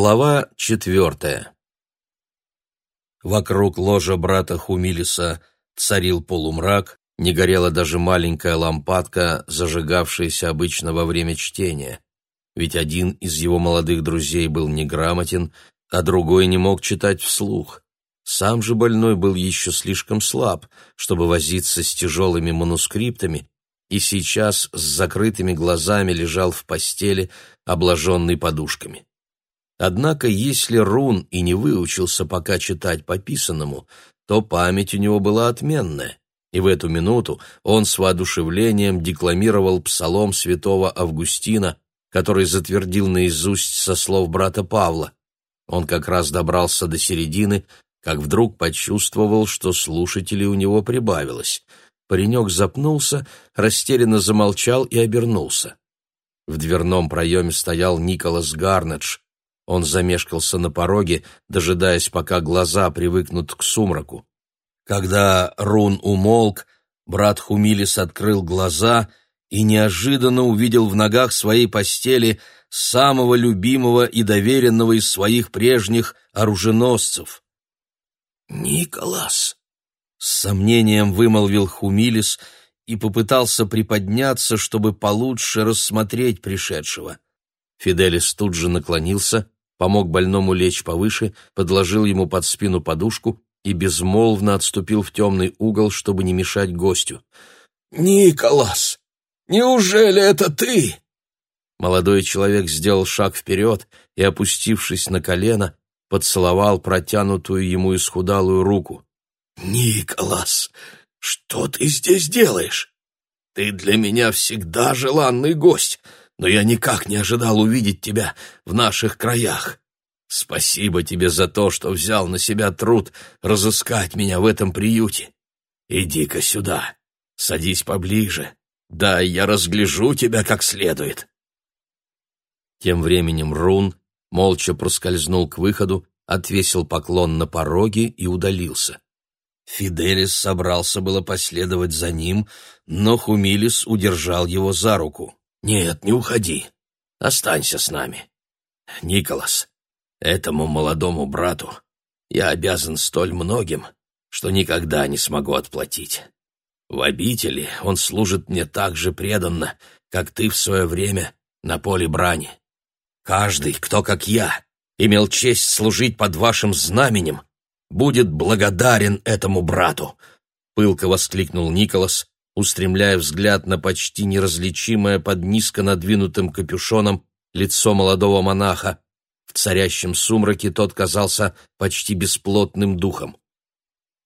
Глава четвертая. Вокруг ложа брата Хумилиса царил полумрак, не горела даже маленькая лампадка, зажигавшаяся обычно во время чтения. Ведь один из его молодых друзей был неграмотен, а другой не мог читать вслух. Сам же больной был еще слишком слаб, чтобы возиться с тяжелыми манускриптами, и сейчас с закрытыми глазами лежал в постели, обложенный подушками. Однако, если Рун и не выучился пока читать по писанному, то память у него была отменная, и в эту минуту он с воодушевлением декламировал псалом святого Августина, который затвердил наизусть со слов брата Павла. Он как раз добрался до середины, как вдруг почувствовал, что слушателей у него прибавилось. Паренек запнулся, растерянно замолчал и обернулся. В дверном проеме стоял Николас Гарнедж, он замешкался на пороге, дожидаясь, пока глаза привыкнут к сумраку. Когда Рун умолк, брат Хумилис открыл глаза и неожиданно увидел в ногах своей постели самого любимого и доверенного из своих прежних оруженосцев. «Николас!» — с сомнением вымолвил Хумилис и попытался приподняться, чтобы получше рассмотреть пришедшего. Фиделис тут же наклонился помог больному лечь повыше, подложил ему под спину подушку и безмолвно отступил в темный угол, чтобы не мешать гостю. «Николас, неужели это ты?» Молодой человек сделал шаг вперед и, опустившись на колено, поцеловал протянутую ему исхудалую руку. «Николас, что ты здесь делаешь? Ты для меня всегда желанный гость, но я никак не ожидал увидеть тебя в наших краях. Спасибо тебе за то, что взял на себя труд разыскать меня в этом приюте. Иди-ка сюда, садись поближе, да я разгляжу тебя как следует. Тем временем Рун молча проскользнул к выходу, отвесил поклон на пороге и удалился. Фиделис собрался было последовать за ним, но Хумилис удержал его за руку. Нет, не уходи. Останься с нами. Николас, этому молодому брату я обязан столь многим, что никогда не смогу отплатить. В обители он служит мне так же преданно, как ты в свое время на поле брани. Каждый, кто, как я, имел честь служить под вашим знаменем, будет благодарен этому брату, — пылко воскликнул Николас, устремляя взгляд на почти неразличимое под низко надвинутым капюшоном лицо молодого монаха. В царящем сумраке тот казался почти бесплотным духом.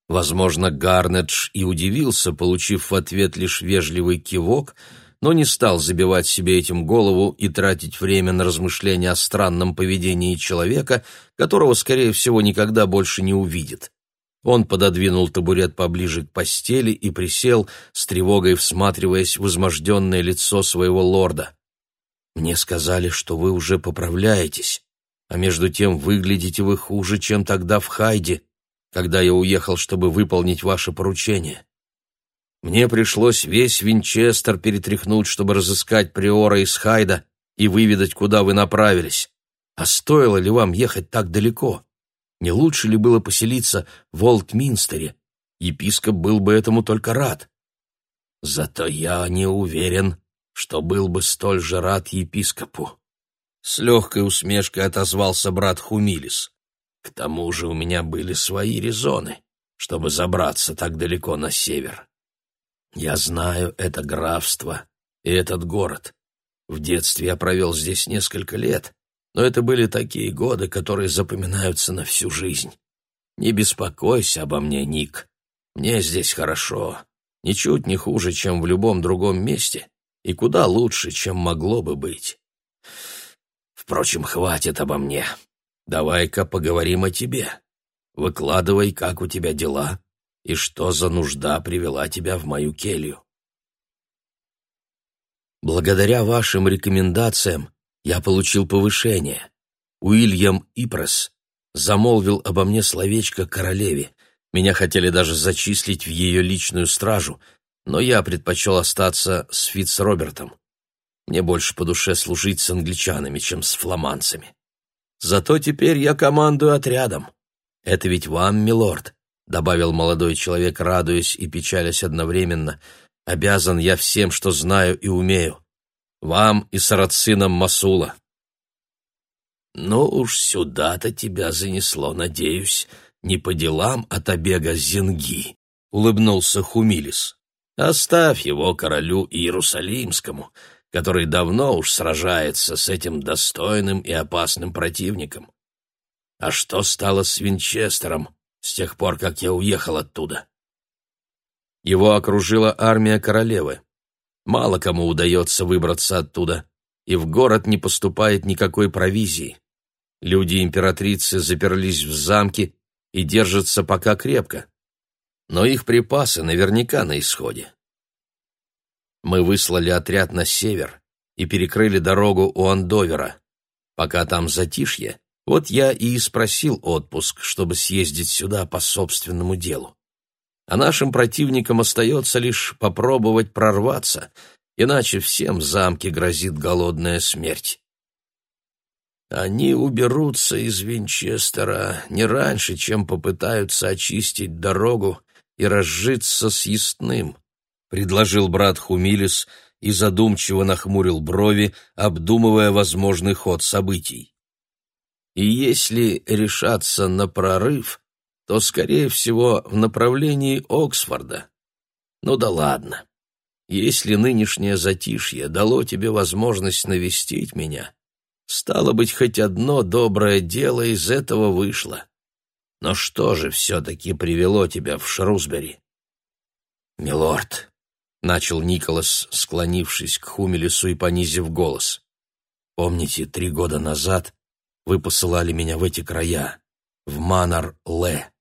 Возможно, Гарнедж и удивился, получив в ответ лишь вежливый кивок, но не стал забивать себе этим голову и тратить время на размышления о странном поведении человека, которого, скорее всего, никогда больше не увидит. Он пододвинул табурет поближе к постели и присел, с тревогой всматриваясь в возможденное лицо своего лорда. «Мне сказали, что вы уже поправляетесь, а между тем выглядите вы хуже, чем тогда в Хайде, когда я уехал, чтобы выполнить ваше поручение. Мне пришлось весь Винчестер перетряхнуть, чтобы разыскать приора из Хайда и выведать, куда вы направились. А стоило ли вам ехать так далеко?» Не лучше ли было поселиться в Олдминстере? Епископ был бы этому только рад. Зато я не уверен, что был бы столь же рад епископу. С легкой усмешкой отозвался брат Хумилис. К тому же у меня были свои резоны, чтобы забраться так далеко на север. Я знаю это графство и этот город. В детстве я провел здесь несколько лет, но это были такие годы, которые запоминаются на всю жизнь. Не беспокойся обо мне, Ник. Мне здесь хорошо. Ничуть не хуже, чем в любом другом месте, и куда лучше, чем могло бы быть. Впрочем, хватит обо мне. Давай-ка поговорим о тебе. Выкладывай, как у тебя дела, и что за нужда привела тебя в мою келью. Благодаря вашим рекомендациям я получил повышение. Уильям Ипрес замолвил обо мне словечко королеве. Меня хотели даже зачислить в ее личную стражу, но я предпочел остаться с Фитц-Робертом. Мне больше по душе служить с англичанами, чем с фламандцами. Зато теперь я командую отрядом. Это ведь вам, милорд, добавил молодой человек, радуясь и печалясь одновременно. Обязан я всем, что знаю и умею. Вам и сарацинам Масула. Ну уж сюда-то тебя занесло, надеюсь, не по делам от обега Зинги, улыбнулся Хумилис. Оставь его королю Иерусалимскому, который давно уж сражается с этим достойным и опасным противником. А что стало с Винчестером с тех пор, как я уехал оттуда? Его окружила армия королевы. Мало кому удается выбраться оттуда, и в город не поступает никакой провизии. Люди императрицы заперлись в замке и держатся пока крепко. Но их припасы наверняка на исходе. Мы выслали отряд на север и перекрыли дорогу у Андовера. Пока там затишье, вот я и спросил отпуск, чтобы съездить сюда по собственному делу. А нашим противникам остается лишь попробовать прорваться, иначе всем в замке грозит голодная смерть. Они уберутся из Винчестера не раньше, чем попытаются очистить дорогу и разжиться съестным, предложил брат Хумилис и задумчиво нахмурил брови, обдумывая возможный ход событий. И если решаться на прорыв, то, скорее всего, в направлении Оксфорда. Ну да ладно. Если нынешнее затишье дало тебе возможность навестить меня, стало быть, хоть одно доброе дело из этого вышло. Но что же все-таки привело тебя в Шрусбери? «Милорд», — начал Николас, склонившись к Хумелесу и понизив голос, — «помните, три года назад вы посылали меня в эти края, в Манар-Ле.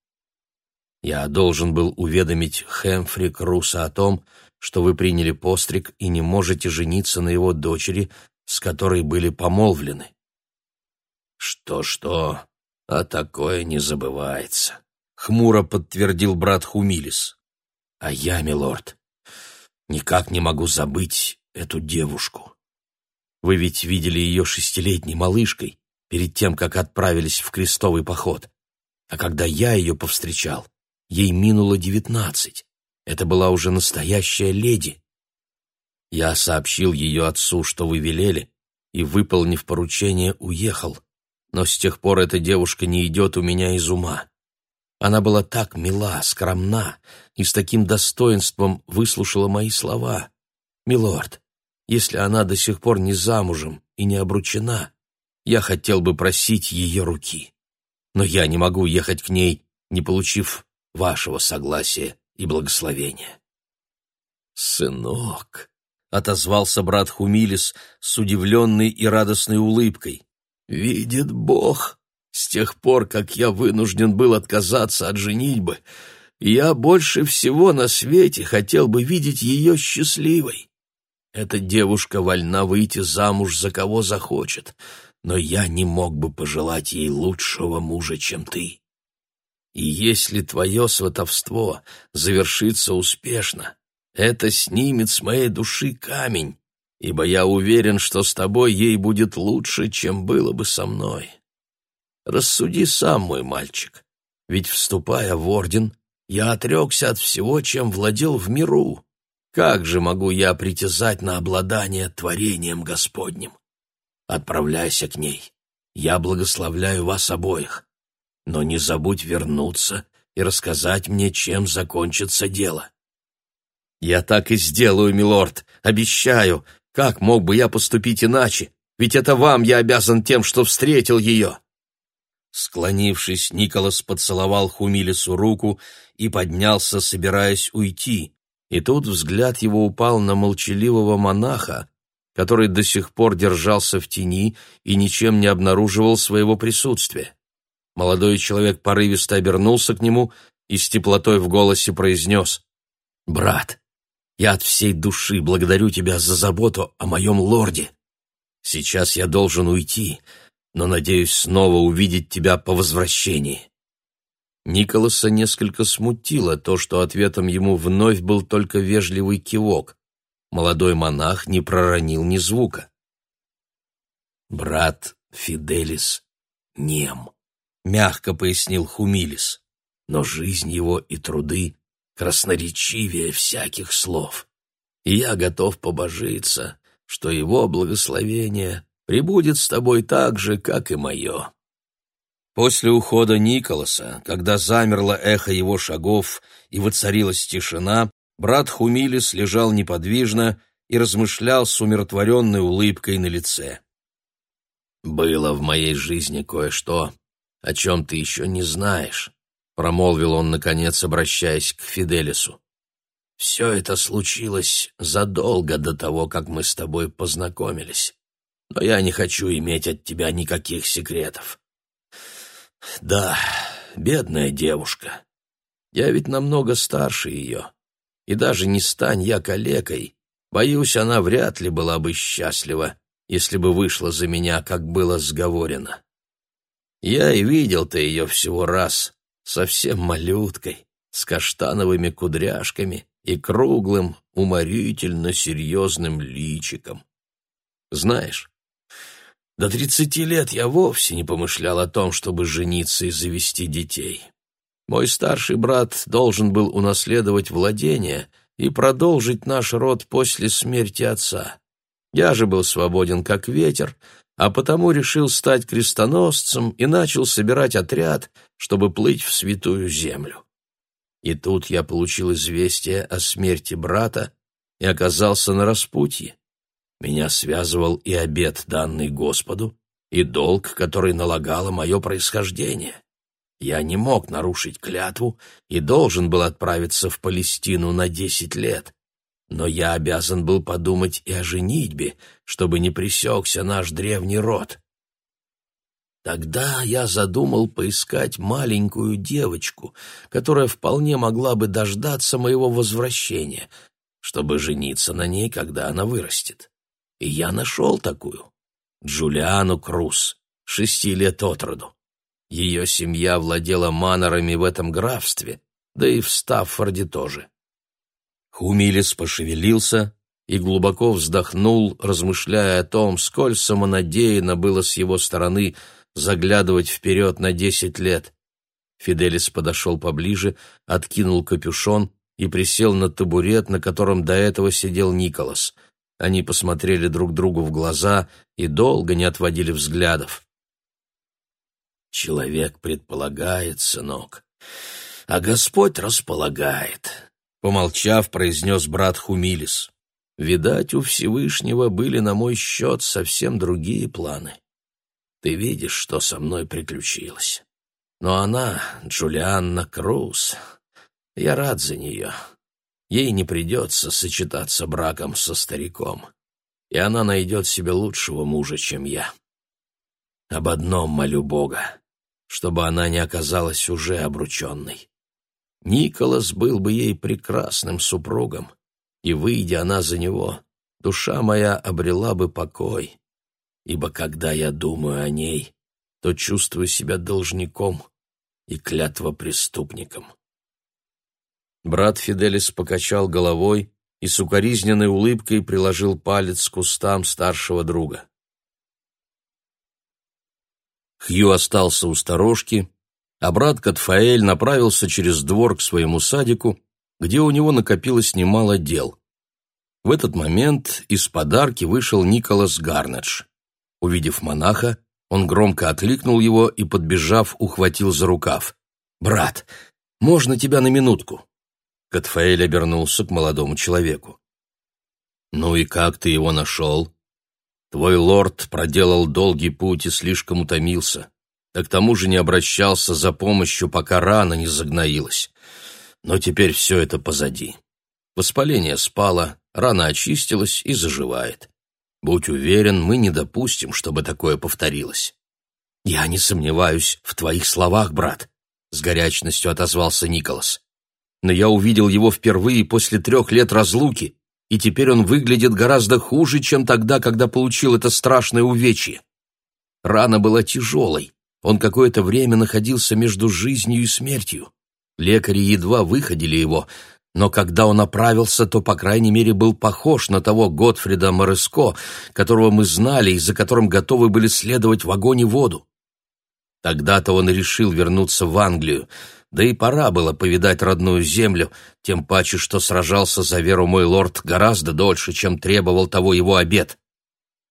Я должен был уведомить Хэмфри Круса о том, что вы приняли постриг и не можете жениться на его дочери, с которой были помолвлены. Что-что, а такое не забывается, хмуро подтвердил брат Хумилис. А я, милорд, никак не могу забыть эту девушку. Вы ведь видели ее шестилетней малышкой перед тем, как отправились в крестовый поход. А когда я ее повстречал, ей минуло девятнадцать. Это была уже настоящая леди. Я сообщил ее отцу, что вы велели, и, выполнив поручение, уехал. Но с тех пор эта девушка не идет у меня из ума. Она была так мила, скромна и с таким достоинством выслушала мои слова. «Милорд, если она до сих пор не замужем и не обручена, я хотел бы просить ее руки. Но я не могу ехать к ней, не получив вашего согласия и благословения». «Сынок», — отозвался брат Хумилис с удивленной и радостной улыбкой. «Видит Бог, с тех пор, как я вынужден был отказаться от женитьбы, я больше всего на свете хотел бы видеть ее счастливой. Эта девушка вольна выйти замуж за кого захочет, но я не мог бы пожелать ей лучшего мужа, чем ты. И если твое сватовство завершится успешно, это снимет с моей души камень, ибо я уверен, что с тобой ей будет лучше, чем было бы со мной. Рассуди сам, мой мальчик, ведь, вступая в орден, я отрекся от всего, чем владел в миру. Как же могу я притязать на обладание творением Господним? Отправляйся к ней. Я благословляю вас обоих. Но не забудь вернуться и рассказать мне, чем закончится дело. «Я так и сделаю, милорд, обещаю. Как мог бы я поступить иначе? Ведь это вам я обязан тем, что встретил ее». Склонившись, Николас поцеловал Хумилису руку и поднялся, собираясь уйти. И тут взгляд его упал на молчаливого монаха, который до сих пор держался в тени и ничем не обнаруживал своего присутствия. Молодой человек порывисто обернулся к нему и с теплотой в голосе произнес «Брат, я от всей души благодарю тебя за заботу о моем лорде. Сейчас я должен уйти, но надеюсь снова увидеть тебя по возвращении». Николаса несколько смутило то, что ответом ему вновь был только вежливый кивок. Молодой монах не проронил ни звука. «Брат Фиделис нем, мягко пояснил Хумилис. Но жизнь его и труды красноречивее всяких слов. И я готов побожиться, что его благословение прибудет с тобой так же, как и мое. После ухода Николаса, когда замерло эхо его шагов и воцарилась тишина, брат Хумилис лежал неподвижно и размышлял с умиротворенной улыбкой на лице. «Было в моей жизни кое-что, о чем ты еще не знаешь», — промолвил он, наконец, обращаясь к Фиделису. «Все это случилось задолго до того, как мы с тобой познакомились, но я не хочу иметь от тебя никаких секретов. Да, бедная девушка. Я ведь намного старше ее, и даже не стань я калекой, Боюсь, она вряд ли была бы счастлива, если бы вышла за меня, как было сговорено. Я и видел-то ее всего раз, совсем малюткой, с каштановыми кудряшками и круглым, уморительно серьезным личиком. Знаешь, до тридцати лет я вовсе не помышлял о том, чтобы жениться и завести детей. Мой старший брат должен был унаследовать владение — и продолжить наш род после смерти отца. Я же был свободен как ветер, а потому решил стать крестоносцем и начал собирать отряд, чтобы плыть в святую землю. И тут я получил известие о смерти брата и оказался на распутье. Меня связывал и обет, данный Господу, и долг, который налагало мое происхождение. Я не мог нарушить клятву и должен был отправиться в Палестину на десять лет. Но я обязан был подумать и о женитьбе, чтобы не пресекся наш древний род. Тогда я задумал поискать маленькую девочку, которая вполне могла бы дождаться моего возвращения, чтобы жениться на ней, когда она вырастет. И я нашел такую. Джулиану Круз, шести лет от роду. Ее семья владела манорами в этом графстве, да и в Стаффорде тоже. Хумилис пошевелился и глубоко вздохнул, размышляя о том, сколь самонадеянно было с его стороны заглядывать вперед на десять лет. Фиделис подошел поближе, откинул капюшон и присел на табурет, на котором до этого сидел Николас. Они посмотрели друг другу в глаза и долго не отводили взглядов. Человек предполагает, сынок, а Господь располагает, помолчав, произнес брат Хумилис. Видать, у Всевышнего были на мой счет совсем другие планы. Ты видишь, что со мной приключилось. Но она, Джулианна Круз, я рад за нее. Ей не придется сочетаться браком со стариком, и она найдет себе лучшего мужа, чем я. Об одном молю Бога чтобы она не оказалась уже обрученной. Николас был бы ей прекрасным супругом, и, выйдя она за него, душа моя обрела бы покой, ибо когда я думаю о ней, то чувствую себя должником и клятва преступником. Брат Фиделис покачал головой и с укоризненной улыбкой приложил палец к кустам старшего друга. Хью остался у сторожки, а брат Катфаэль направился через двор к своему садику, где у него накопилось немало дел. В этот момент из подарки вышел Николас Гарнедж. Увидев монаха, он громко окликнул его и, подбежав, ухватил за рукав. «Брат, можно тебя на минутку?» Катфаэль обернулся к молодому человеку. «Ну и как ты его нашел?» Твой лорд проделал долгий путь и слишком утомился. Да к тому же не обращался за помощью, пока рана не загноилась. Но теперь все это позади. Воспаление спало, рана очистилась и заживает. Будь уверен, мы не допустим, чтобы такое повторилось. Я не сомневаюсь в твоих словах, брат, с горячностью отозвался Николас. Но я увидел его впервые после трех лет разлуки, и теперь он выглядит гораздо хуже, чем тогда, когда получил это страшное увечье. Рана была тяжелой, он какое-то время находился между жизнью и смертью. Лекари едва выходили его, но когда он оправился, то, по крайней мере, был похож на того Готфрида Мореско, которого мы знали и за которым готовы были следовать в огонь и воду. Тогда-то он решил вернуться в Англию, да и пора было повидать родную землю, тем паче, что сражался за веру мой лорд гораздо дольше, чем требовал того его обет.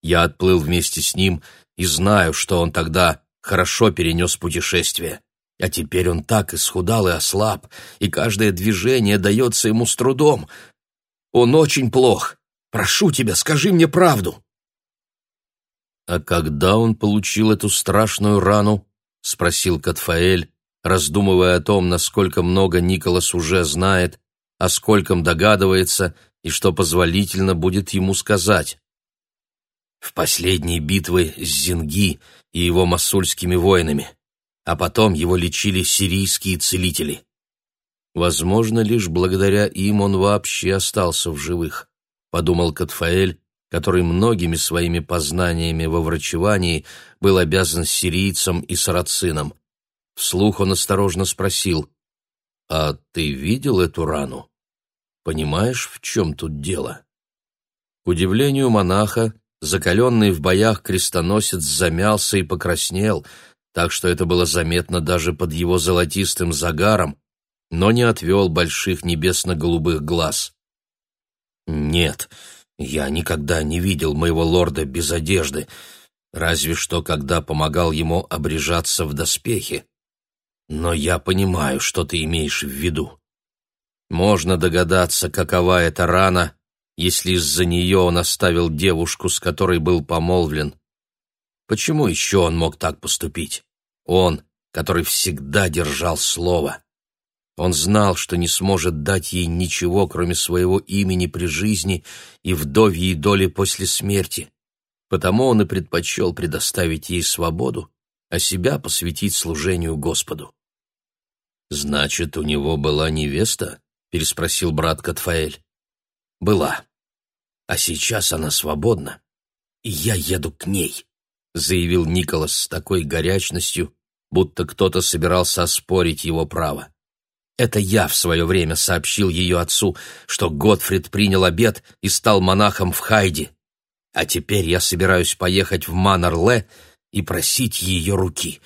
Я отплыл вместе с ним и знаю, что он тогда хорошо перенес путешествие. А теперь он так исхудал и ослаб, и каждое движение дается ему с трудом. Он очень плох. Прошу тебя, скажи мне правду. А когда он получил эту страшную рану? спросил Катфаэль, раздумывая о том, насколько много Николас уже знает, о скольком догадывается и что позволительно будет ему сказать. В последней битве с Зинги и его масульскими воинами а потом его лечили сирийские целители. Возможно, лишь благодаря им он вообще остался в живых, подумал Катфаэль, который многими своими познаниями во врачевании был обязан сирийцам и сарацинам. Вслух он осторожно спросил, «А ты видел эту рану? Понимаешь, в чем тут дело?» К удивлению монаха, закаленный в боях крестоносец замялся и покраснел — так что это было заметно даже под его золотистым загаром, но не отвел больших небесно-голубых глаз. «Нет, я никогда не видел моего лорда без одежды, разве что когда помогал ему обрежаться в доспехи. Но я понимаю, что ты имеешь в виду. Можно догадаться, какова эта рана, если из-за нее он оставил девушку, с которой был помолвлен. Почему еще он мог так поступить? Он, который всегда держал слово. Он знал, что не сможет дать ей ничего, кроме своего имени при жизни и вдовьей доли после смерти. Потому он и предпочел предоставить ей свободу, а себя посвятить служению Господу. «Значит, у него была невеста?» — переспросил брат Катфаэль. «Была. А сейчас она свободна, и я еду к ней». — заявил Николас с такой горячностью, будто кто-то собирался оспорить его право. Это я в свое время сообщил ее отцу, что Готфрид принял обет и стал монахом в Хайде. А теперь я собираюсь поехать в Манарле и просить ее руки.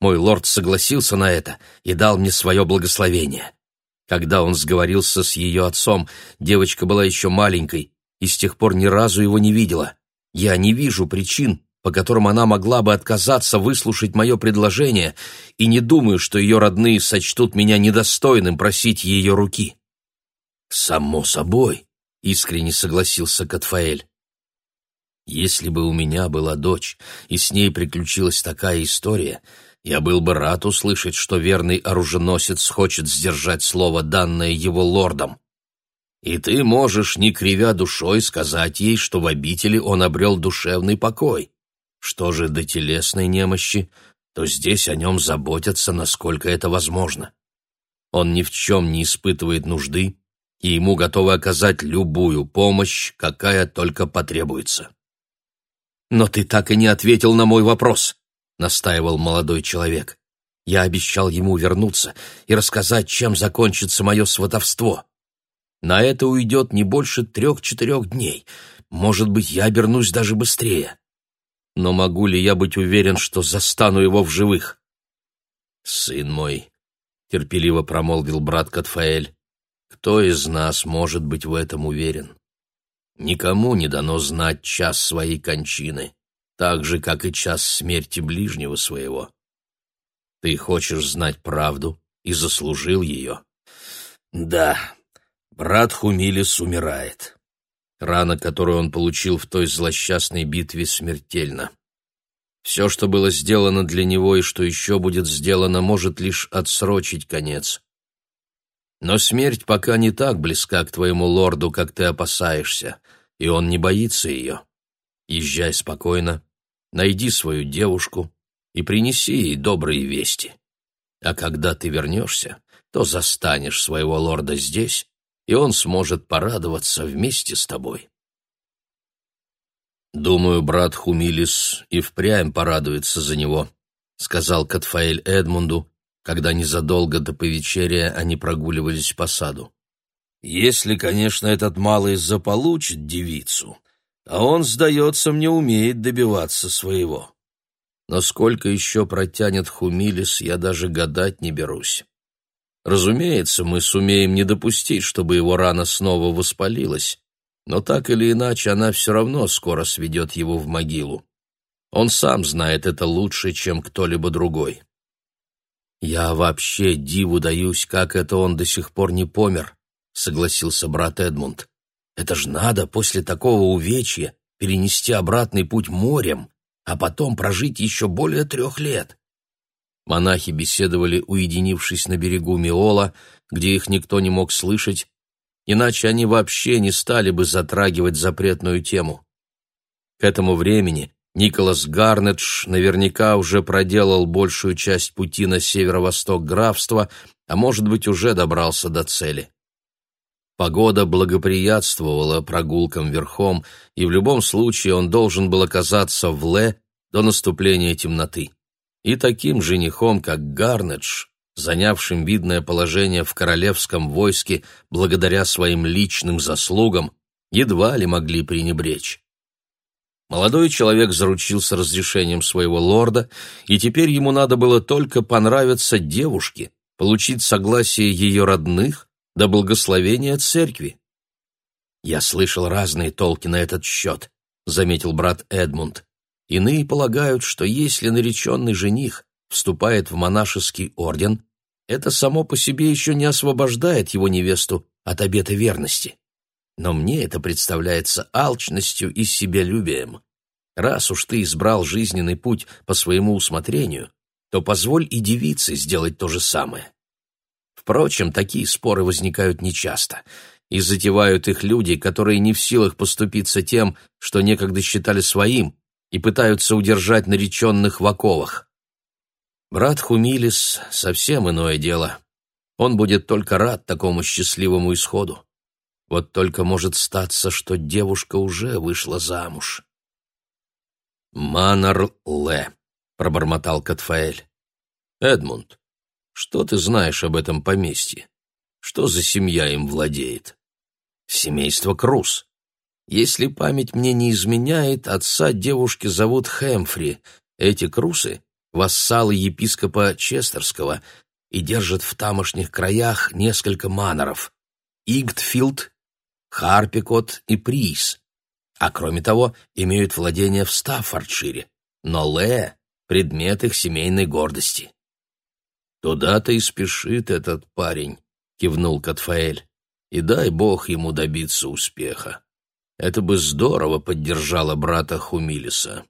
Мой лорд согласился на это и дал мне свое благословение. Когда он сговорился с ее отцом, девочка была еще маленькой и с тех пор ни разу его не видела. Я не вижу причин, по которым она могла бы отказаться выслушать мое предложение, и не думаю, что ее родные сочтут меня недостойным просить ее руки. «Само собой», — искренне согласился Катфаэль. «Если бы у меня была дочь, и с ней приключилась такая история, я был бы рад услышать, что верный оруженосец хочет сдержать слово, данное его лордом. И ты можешь, не кривя душой, сказать ей, что в обители он обрел душевный покой. Что же до телесной немощи, то здесь о нем заботятся, насколько это возможно. Он ни в чем не испытывает нужды, и ему готовы оказать любую помощь, какая только потребуется. «Но ты так и не ответил на мой вопрос», — настаивал молодой человек. «Я обещал ему вернуться и рассказать, чем закончится мое сватовство. На это уйдет не больше трех-четырех дней. Может быть, я обернусь даже быстрее но могу ли я быть уверен, что застану его в живых? Сын мой, терпеливо промолвил брат Катфаэль, кто из нас может быть в этом уверен? Никому не дано знать час своей кончины, так же, как и час смерти ближнего своего. Ты хочешь знать правду и заслужил ее. Да, брат Хумилис умирает. Рана, которую он получил в той злосчастной битве, смертельна. Все, что было сделано для него и что еще будет сделано, может лишь отсрочить конец. Но смерть пока не так близка к твоему лорду, как ты опасаешься, и он не боится ее. Езжай спокойно, найди свою девушку и принеси ей добрые вести. А когда ты вернешься, то застанешь своего лорда здесь и он сможет порадоваться вместе с тобой. «Думаю, брат Хумилис и впрямь порадуется за него», — сказал Катфаэль Эдмунду, когда незадолго до повечерия они прогуливались по саду. «Если, конечно, этот малый заполучит девицу, а он, сдается мне, умеет добиваться своего». но сколько еще протянет Хумилис, я даже гадать не берусь. Разумеется, мы сумеем не допустить, чтобы его рана снова воспалилась, но так или иначе она все равно скоро сведет его в могилу. Он сам знает это лучше, чем кто-либо другой. «Я вообще диву даюсь, как это он до сих пор не помер», — согласился брат Эдмунд. «Это ж надо после такого увечья перенести обратный путь морем, а потом прожить еще более трех лет». Монахи беседовали, уединившись на берегу Миола, где их никто не мог слышать, иначе они вообще не стали бы затрагивать запретную тему. К этому времени Николас Гарнедж наверняка уже проделал большую часть пути на северо-восток графства, а может быть, уже добрался до цели. Погода благоприятствовала прогулкам верхом, и в любом случае он должен был оказаться в Ле до наступления темноты. И таким женихом, как Гарнедж, занявшим видное положение в королевском войске благодаря своим личным заслугам, едва ли могли пренебречь. Молодой человек заручился разрешением своего лорда, и теперь ему надо было только понравиться девушке, получить согласие ее родных до благословения церкви. «Я слышал разные толки на этот счет», — заметил брат Эдмунд. «Иные полагают, что если нареченный жених вступает в монашеский орден, это само по себе еще не освобождает его невесту от обета верности. Но мне это представляется алчностью и себялюбием. Раз уж ты избрал жизненный путь по своему усмотрению, то позволь и девице сделать то же самое. Впрочем, такие споры возникают нечасто, и затевают их люди, которые не в силах поступиться тем, что некогда считали своим, и пытаются удержать нареченных в оковах. Брат Хумилис — совсем иное дело. Он будет только рад такому счастливому исходу. Вот только может статься, что девушка уже вышла замуж. «Манар-Ле», — пробормотал Катфаэль. «Эдмунд, что ты знаешь об этом поместье? Что за семья им владеет?» «Семейство Круз. Если память мне не изменяет, отца девушки зовут Хэмфри. Эти Крусы — вассалы епископа Честерского и держат в тамошних краях несколько маноров — Игтфилд, Харпикот и Прис а кроме того имеют владения в Стаффордшире, но Лэ — предмет их семейной гордости. «Туда-то и спешит этот парень», — кивнул Катфаэль, — «и дай бог ему добиться успеха. Это бы здорово поддержало брата Хумилиса.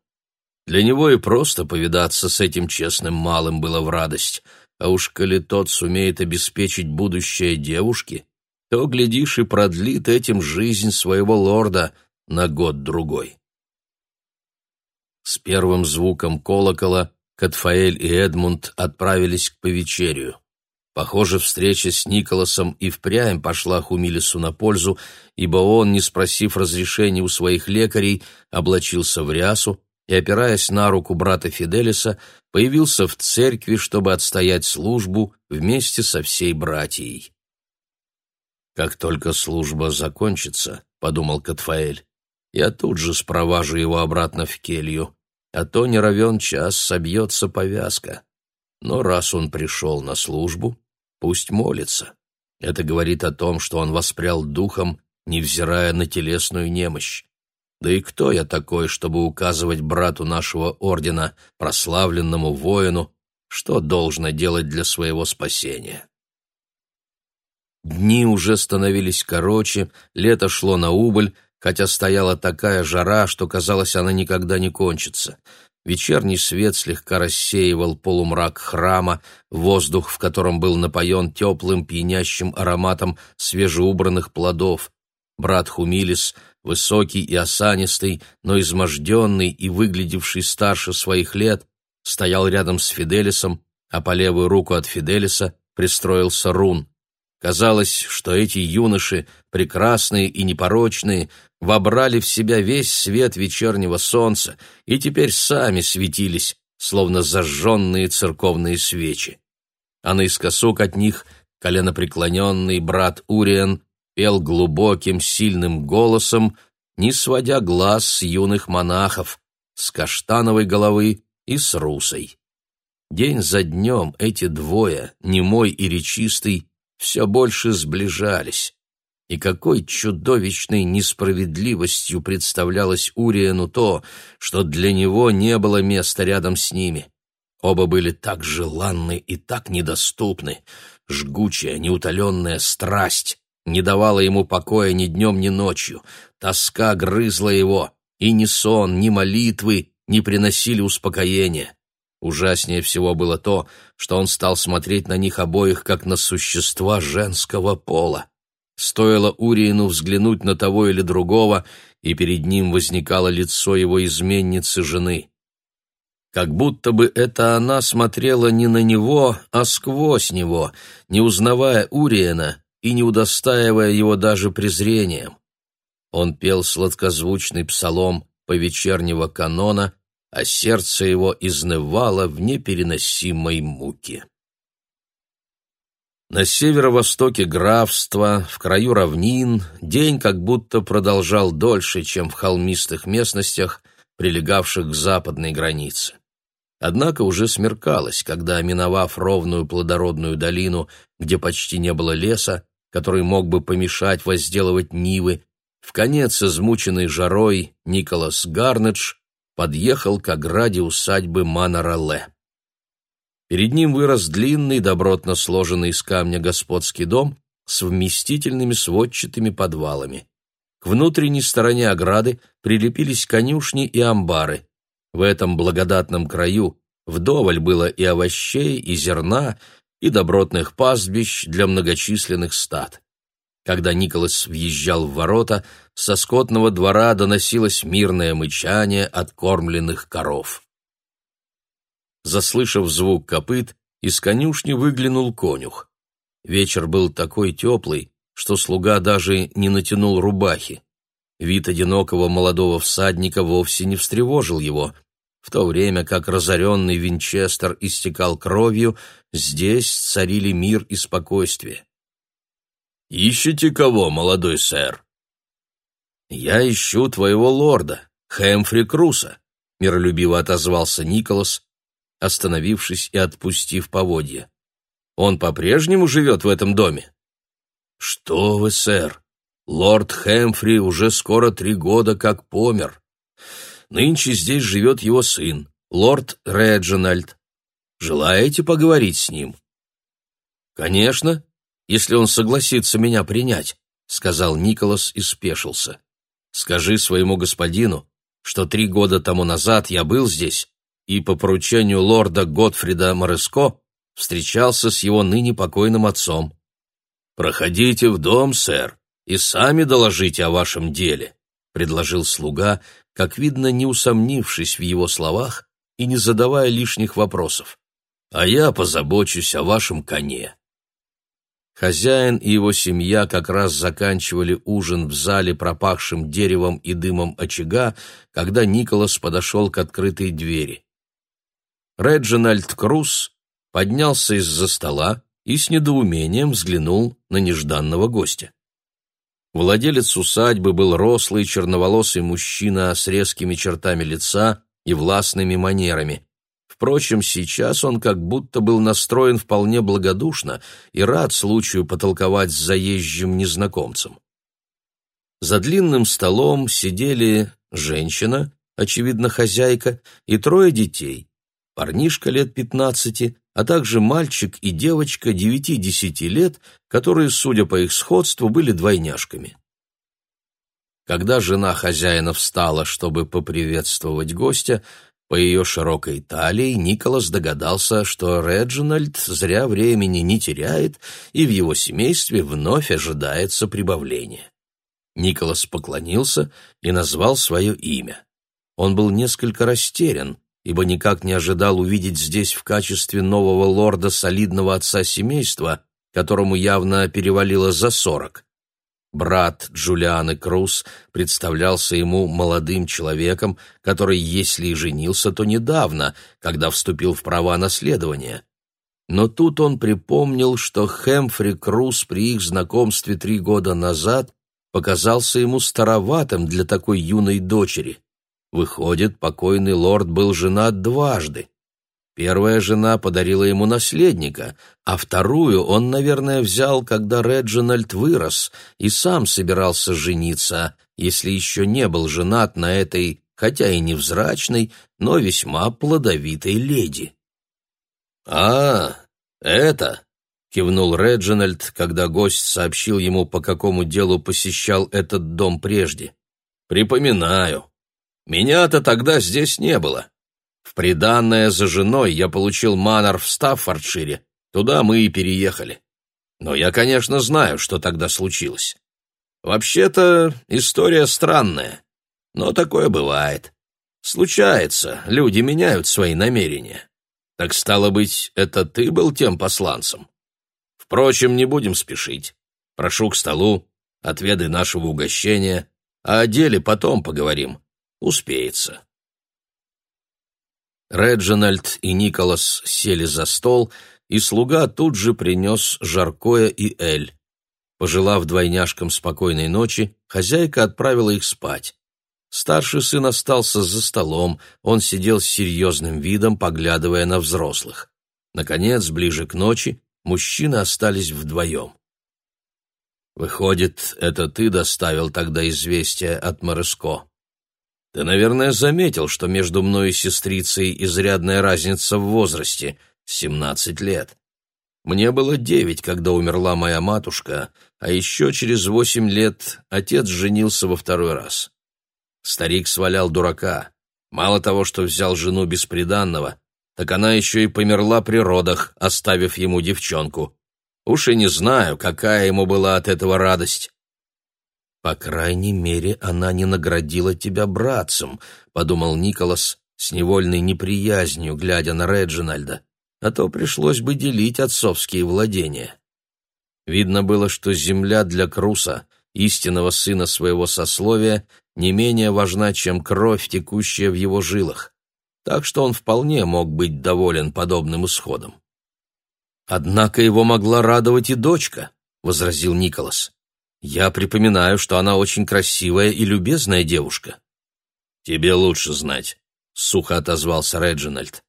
Для него и просто повидаться с этим честным малым было в радость, а уж коли тот сумеет обеспечить будущее девушки, то, глядишь, и продлит этим жизнь своего лорда — на год-другой. С первым звуком колокола Катфаэль и Эдмунд отправились к повечерию. Похоже, встреча с Николасом и впрямь пошла Хумилису на пользу, ибо он, не спросив разрешения у своих лекарей, облачился в рясу и, опираясь на руку брата Фиделиса, появился в церкви, чтобы отстоять службу вместе со всей братьей. «Как только служба закончится», — подумал Катфаэль, я тут же спроважу его обратно в келью, а то не равен час собьется повязка. Но раз он пришел на службу, пусть молится. Это говорит о том, что он воспрял духом, невзирая на телесную немощь. Да и кто я такой, чтобы указывать брату нашего ордена, прославленному воину, что должно делать для своего спасения? Дни уже становились короче, лето шло на убыль, хотя стояла такая жара, что казалось, она никогда не кончится. Вечерний свет слегка рассеивал полумрак храма, воздух, в котором был напоен теплым пьянящим ароматом свежеубранных плодов. Брат Хумилис, высокий и осанистый, но изможденный и выглядевший старше своих лет, стоял рядом с Фиделисом, а по левую руку от Фиделиса пристроился Рун. Казалось, что эти юноши, прекрасные и непорочные, вобрали в себя весь свет вечернего солнца и теперь сами светились, словно зажженные церковные свечи. А наискосок от них коленопреклоненный брат Уриен пел глубоким, сильным голосом, не сводя глаз с юных монахов, с каштановой головы и с Русой. День за днем эти двое, немой и речистый, все больше сближались. И какой чудовищной несправедливостью представлялось Уриену то, что для него не было места рядом с ними. Оба были так желанны и так недоступны. Жгучая, неутоленная страсть не давала ему покоя ни днем, ни ночью. Тоска грызла его, и ни сон, ни молитвы не приносили успокоения. Ужаснее всего было то, что он стал смотреть на них обоих как на существа женского пола. Стоило Уриину взглянуть на того или другого, и перед ним возникало лицо его изменницы жены. Как будто бы это она смотрела не на него, а сквозь него, не узнавая Уриена и не удостаивая его даже презрением. Он пел сладкозвучный псалом по вечернего канона, а сердце его изнывало в непереносимой муке. На северо-востоке графства, в краю равнин, день как будто продолжал дольше, чем в холмистых местностях, прилегавших к западной границе. Однако уже смеркалось, когда, миновав ровную плодородную долину, где почти не было леса, который мог бы помешать возделывать нивы, в конец измученный жарой Николас Гарнедж подъехал к ограде усадьбы Манарале. Перед ним вырос длинный, добротно сложенный из камня господский дом с вместительными сводчатыми подвалами. К внутренней стороне ограды прилепились конюшни и амбары. В этом благодатном краю вдоволь было и овощей, и зерна, и добротных пастбищ для многочисленных стад. Когда Николас въезжал в ворота, со скотного двора доносилось мирное мычание откормленных коров. Заслышав звук копыт, из конюшни выглянул конюх. Вечер был такой теплый, что слуга даже не натянул рубахи. Вид одинокого молодого всадника вовсе не встревожил его. В то время как разоренный Винчестер истекал кровью, здесь царили мир и спокойствие. «Ищете кого, молодой сэр?» «Я ищу твоего лорда, Хэмфри Круса», — миролюбиво отозвался Николас, остановившись и отпустив поводья. «Он по-прежнему живет в этом доме?» «Что вы, сэр, лорд Хэмфри уже скоро три года как помер. Нынче здесь живет его сын, лорд Реджинальд. Желаете поговорить с ним?» «Конечно», если он согласится меня принять», — сказал Николас и спешился. «Скажи своему господину, что три года тому назад я был здесь и по поручению лорда Готфрида Мореско встречался с его ныне покойным отцом. «Проходите в дом, сэр, и сами доложите о вашем деле», — предложил слуга, как видно, не усомнившись в его словах и не задавая лишних вопросов. «А я позабочусь о вашем коне». Хозяин и его семья как раз заканчивали ужин в зале, пропахшим деревом и дымом очага, когда Николас подошел к открытой двери. Реджинальд Круз поднялся из-за стола и с недоумением взглянул на нежданного гостя. Владелец усадьбы был рослый черноволосый мужчина с резкими чертами лица и властными манерами. Впрочем, сейчас он как будто был настроен вполне благодушно и рад случаю потолковать с заезжим незнакомцем. За длинным столом сидели женщина, очевидно, хозяйка, и трое детей. Парнишка лет пятнадцати, а также мальчик и девочка девяти-десяти лет, которые, судя по их сходству, были двойняшками. Когда жена хозяина встала, чтобы поприветствовать гостя, по ее широкой талии Николас догадался, что Реджинальд зря времени не теряет, и в его семействе вновь ожидается прибавление. Николас поклонился и назвал свое имя. Он был несколько растерян, ибо никак не ожидал увидеть здесь в качестве нового лорда солидного отца семейства, которому явно перевалило за сорок. Брат Джулианы Круз представлялся ему молодым человеком, который, если и женился, то недавно, когда вступил в права наследования. Но тут он припомнил, что Хэмфри Круз при их знакомстве три года назад показался ему староватым для такой юной дочери. Выходит, покойный лорд был женат дважды. Первая жена подарила ему наследника, а вторую он, наверное, взял, когда Реджинальд вырос и сам собирался жениться, если еще не был женат на этой, хотя и невзрачной, но весьма плодовитой леди. «А, это...» — кивнул Реджинальд, когда гость сообщил ему, по какому делу посещал этот дом прежде. «Припоминаю. Меня-то тогда здесь не было. В приданное за женой я получил манор в Стаффордшире. Туда мы и переехали. Но я, конечно, знаю, что тогда случилось. Вообще-то история странная, но такое бывает. Случается, люди меняют свои намерения. Так стало быть, это ты был тем посланцем? Впрочем, не будем спешить. Прошу к столу, отведай нашего угощения, а о деле потом поговорим. Успеется. Реджинальд и Николас сели за стол, и слуга тут же принес жаркое и эль. Пожелав двойняшкам спокойной ночи, хозяйка отправила их спать. Старший сын остался за столом, он сидел с серьезным видом, поглядывая на взрослых. Наконец, ближе к ночи, мужчины остались вдвоем. «Выходит, это ты доставил тогда известие от Мореско?» Ты, наверное, заметил, что между мной и сестрицей изрядная разница в возрасте — семнадцать лет. Мне было девять, когда умерла моя матушка, а еще через восемь лет отец женился во второй раз. Старик свалял дурака. Мало того, что взял жену бесприданного, так она еще и померла при родах, оставив ему девчонку. Уж и не знаю, какая ему была от этого радость. «По крайней мере, она не наградила тебя братцем», — подумал Николас с невольной неприязнью, глядя на Реджинальда, «а то пришлось бы делить отцовские владения». Видно было, что земля для Круса, истинного сына своего сословия, не менее важна, чем кровь, текущая в его жилах, так что он вполне мог быть доволен подобным исходом. «Однако его могла радовать и дочка», — возразил Николас. Я припоминаю, что она очень красивая и любезная девушка. Тебе лучше знать, сухо отозвался Реджинальд.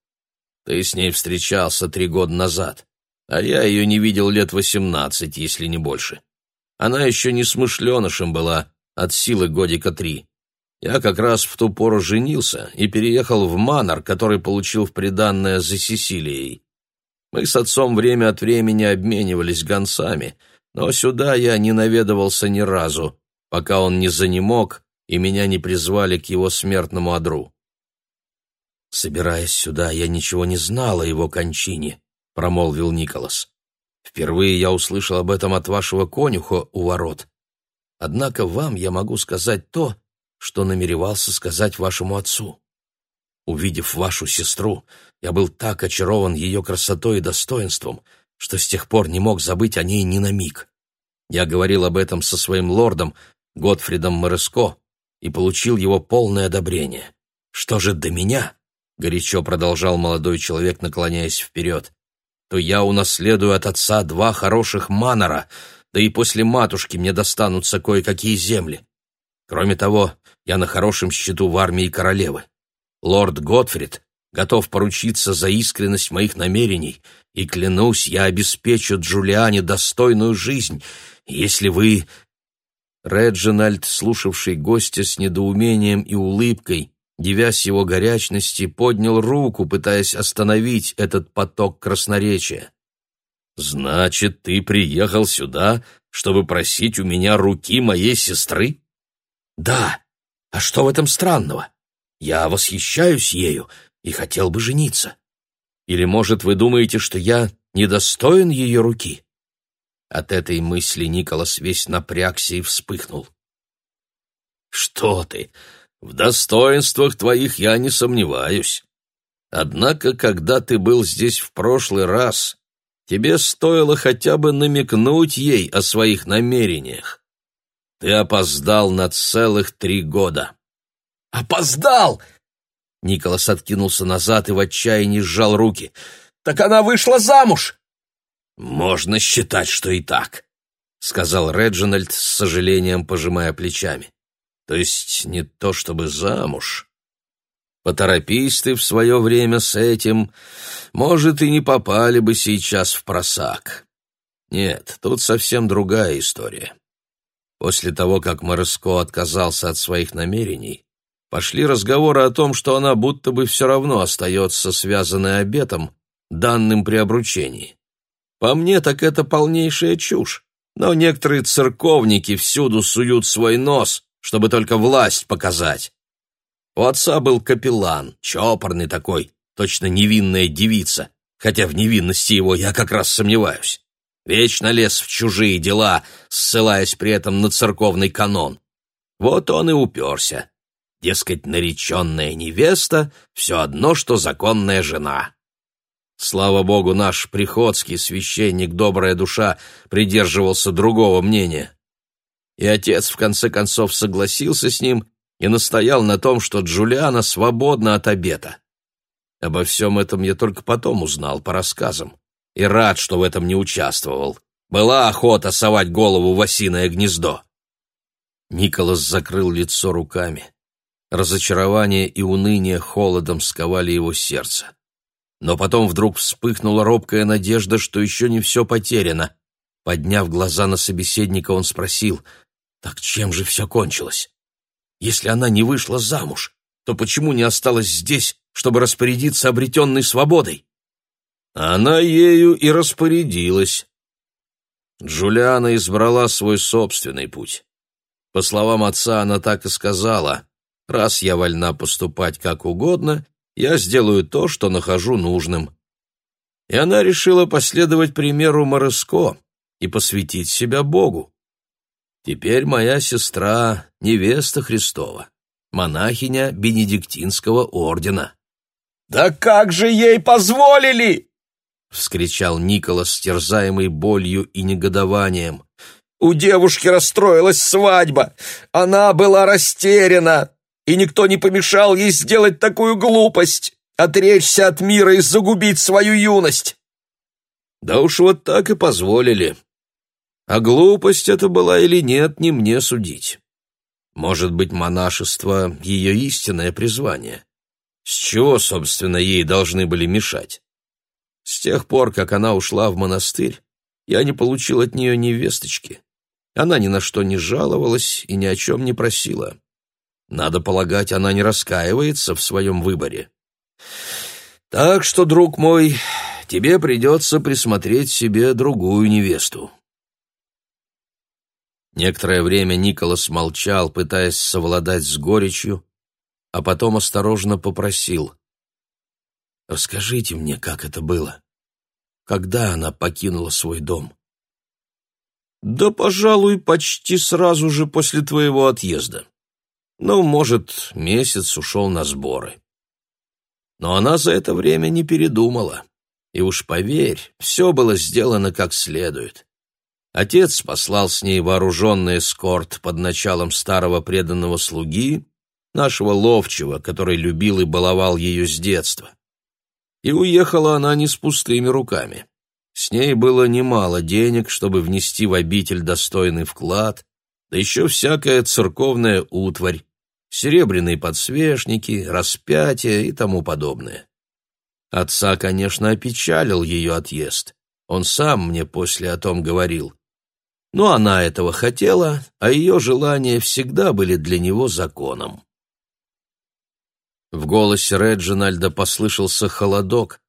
Ты с ней встречался три года назад, а я ее не видел лет восемнадцать, если не больше. Она еще не смышленышем была, от силы годика три. Я как раз в ту пору женился и переехал в Манор, который получил в приданное за Сесилией. Мы с отцом время от времени обменивались гонцами — но сюда я не наведывался ни разу, пока он не занемог и меня не призвали к его смертному одру. «Собираясь сюда, я ничего не знал о его кончине», — промолвил Николас. «Впервые я услышал об этом от вашего конюха у ворот. Однако вам я могу сказать то, что намеревался сказать вашему отцу. Увидев вашу сестру, я был так очарован ее красотой и достоинством, что с тех пор не мог забыть о ней ни на миг. Я говорил об этом со своим лордом, Готфридом Мореско, и получил его полное одобрение. Что же до меня, — горячо продолжал молодой человек, наклоняясь вперед, — то я унаследую от отца два хороших манора, да и после матушки мне достанутся кое-какие земли. Кроме того, я на хорошем счету в армии королевы. Лорд Готфрид готов поручиться за искренность моих намерений — и, клянусь, я обеспечу Джулиане достойную жизнь, если вы...» Реджинальд, слушавший гостя с недоумением и улыбкой, девясь его горячности, поднял руку, пытаясь остановить этот поток красноречия. «Значит, ты приехал сюда, чтобы просить у меня руки моей сестры?» «Да. А что в этом странного? Я восхищаюсь ею и хотел бы жениться. Или, может, вы думаете, что я недостоин ее руки?» От этой мысли Николас весь напрягся и вспыхнул. «Что ты? В достоинствах твоих я не сомневаюсь. Однако, когда ты был здесь в прошлый раз, тебе стоило хотя бы намекнуть ей о своих намерениях. Ты опоздал на целых три года». «Опоздал!» Николас откинулся назад и в отчаянии сжал руки. «Так она вышла замуж!» «Можно считать, что и так», — сказал Реджинальд с сожалением, пожимая плечами. «То есть не то чтобы замуж, Поторопись ты в свое время с этим, может, и не попали бы сейчас в просак. Нет, тут совсем другая история. После того, как Мороско отказался от своих намерений, пошли разговоры о том, что она будто бы все равно остается связанной обетом, данным при обручении. По мне, так это полнейшая чушь, но некоторые церковники всюду суют свой нос, чтобы только власть показать. У отца был капеллан, чопорный такой, точно невинная девица, хотя в невинности его я как раз сомневаюсь. Вечно лез в чужие дела, ссылаясь при этом на церковный канон. Вот он и уперся. Дескать, нареченная невеста — все одно, что законная жена. Слава богу, наш приходский священник, добрая душа, придерживался другого мнения. И отец в конце концов согласился с ним и настоял на том, что Джулиана свободна от обета. Обо всем этом я только потом узнал по рассказам. И рад, что в этом не участвовал. Была охота совать голову в осиное гнездо. Николас закрыл лицо руками. Разочарование и уныние холодом сковали его сердце. Но потом вдруг вспыхнула робкая надежда, что еще не все потеряно. Подняв глаза на собеседника, он спросил, «Так чем же все кончилось? Если она не вышла замуж, то почему не осталась здесь, чтобы распорядиться обретенной свободой?» Она ею и распорядилась. Джулиана избрала свой собственный путь. По словам отца, она так и сказала, «Раз я вольна поступать как угодно, я сделаю то, что нахожу нужным». И она решила последовать примеру Мороско и посвятить себя Богу. Теперь моя сестра — невеста Христова, монахиня Бенедиктинского ордена. «Да как же ей позволили?» — вскричал Николас, терзаемый болью и негодованием. «У девушки расстроилась свадьба. Она была растеряна, и никто не помешал ей сделать такую глупость, отречься от мира и загубить свою юность». «Да уж вот так и позволили. А глупость это была или нет, не мне судить. Может быть, монашество — ее истинное призвание. С чего, собственно, ей должны были мешать?» С тех пор, как она ушла в монастырь, я не получил от нее ни весточки. Она ни на что не жаловалась и ни о чем не просила. Надо полагать, она не раскаивается в своем выборе. Так что, друг мой, тебе придется присмотреть себе другую невесту. Некоторое время Николас молчал, пытаясь совладать с горечью, а потом осторожно попросил. Расскажите мне, как это было. Когда она покинула свой дом? Да, пожалуй, почти сразу же после твоего отъезда. Ну, может, месяц ушел на сборы. Но она за это время не передумала. И уж поверь, все было сделано как следует. Отец послал с ней вооруженный эскорт под началом старого преданного слуги, нашего ловчего, который любил и баловал ее с детства. И уехала она не с пустыми руками. С ней было немало денег, чтобы внести в обитель достойный вклад, да еще всякая церковная утварь, серебряные подсвечники, распятия и тому подобное. Отца, конечно, опечалил ее отъезд. Он сам мне после о том говорил. Но она этого хотела, а ее желания всегда были для него законом. В голосе Реджинальда послышался холодок,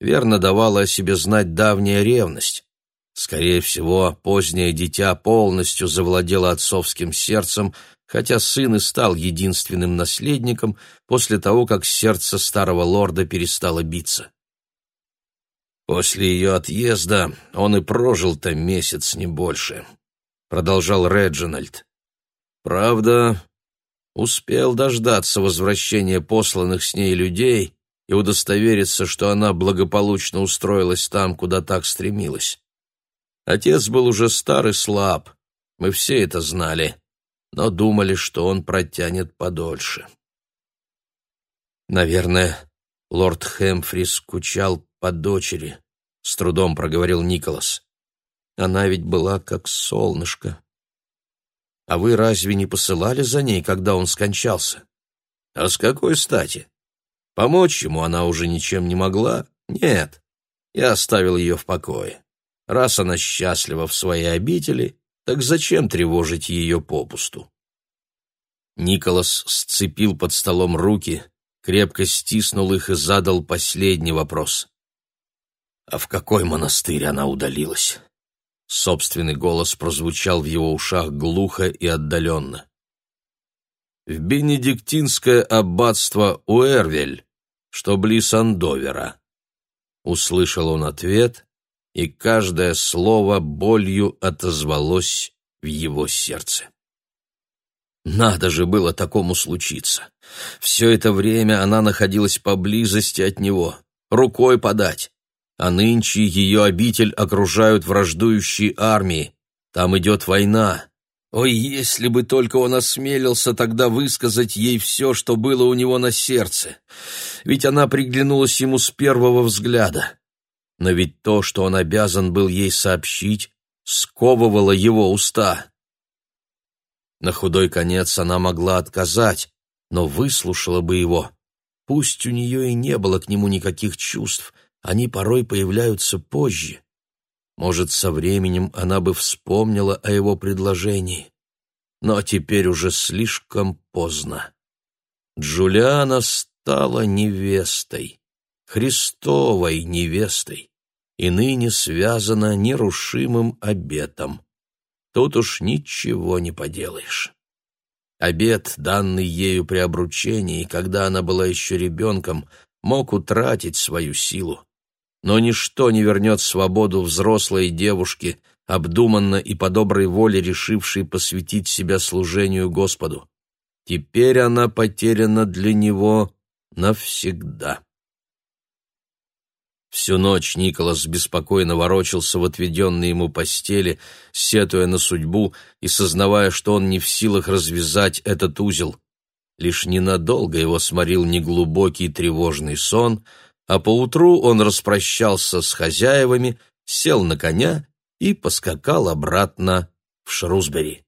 верно давала о себе знать давняя ревность. Скорее всего, позднее дитя полностью завладело отцовским сердцем, хотя сын и стал единственным наследником после того, как сердце старого лорда перестало биться. После ее отъезда он и прожил-то месяц, не больше, — продолжал Реджинальд. Правда, успел дождаться возвращения посланных с ней людей и удостовериться, что она благополучно устроилась там, куда так стремилась. Отец был уже стар и слаб, мы все это знали, но думали, что он протянет подольше. Наверное, лорд Хэмфри скучал по дочери, с трудом проговорил Николас. Она ведь была как солнышко. А вы разве не посылали за ней, когда он скончался? А с какой стати? Помочь ему она уже ничем не могла? Нет. Я оставил ее в покое. Раз она счастлива в своей обители, так зачем тревожить ее попусту? Николас сцепил под столом руки, крепко стиснул их и задал последний вопрос. «А в какой монастырь она удалилась?» Собственный голос прозвучал в его ушах глухо и отдаленно. «В бенедиктинское аббатство Уэрвель, что близ Андовера». Услышал он ответ, и каждое слово болью отозвалось в его сердце. Надо же было такому случиться. Все это время она находилась поблизости от него, рукой подать. А нынче ее обитель окружают враждующие армии. Там идет война. Ой, если бы только он осмелился тогда высказать ей все, что было у него на сердце. Ведь она приглянулась ему с первого взгляда. Но ведь то, что он обязан был ей сообщить, сковывало его уста. На худой конец она могла отказать, но выслушала бы его. Пусть у нее и не было к нему никаких чувств, они порой появляются позже. Может, со временем она бы вспомнила о его предложении. Но теперь уже слишком поздно. Джулиана стала невестой, Христовой невестой, и ныне связана нерушимым обетом. Тут уж ничего не поделаешь. Обед, данный ею при обручении, когда она была еще ребенком, мог утратить свою силу. Но ничто не вернет свободу взрослой девушке, обдуманно и по доброй воле решившей посвятить себя служению Господу. Теперь она потеряна для него навсегда. Всю ночь Николас беспокойно ворочался в отведенной ему постели, сетуя на судьбу и сознавая, что он не в силах развязать этот узел. Лишь ненадолго его сморил неглубокий тревожный сон, а поутру он распрощался с хозяевами, сел на коня и поскакал обратно в Шрусбери.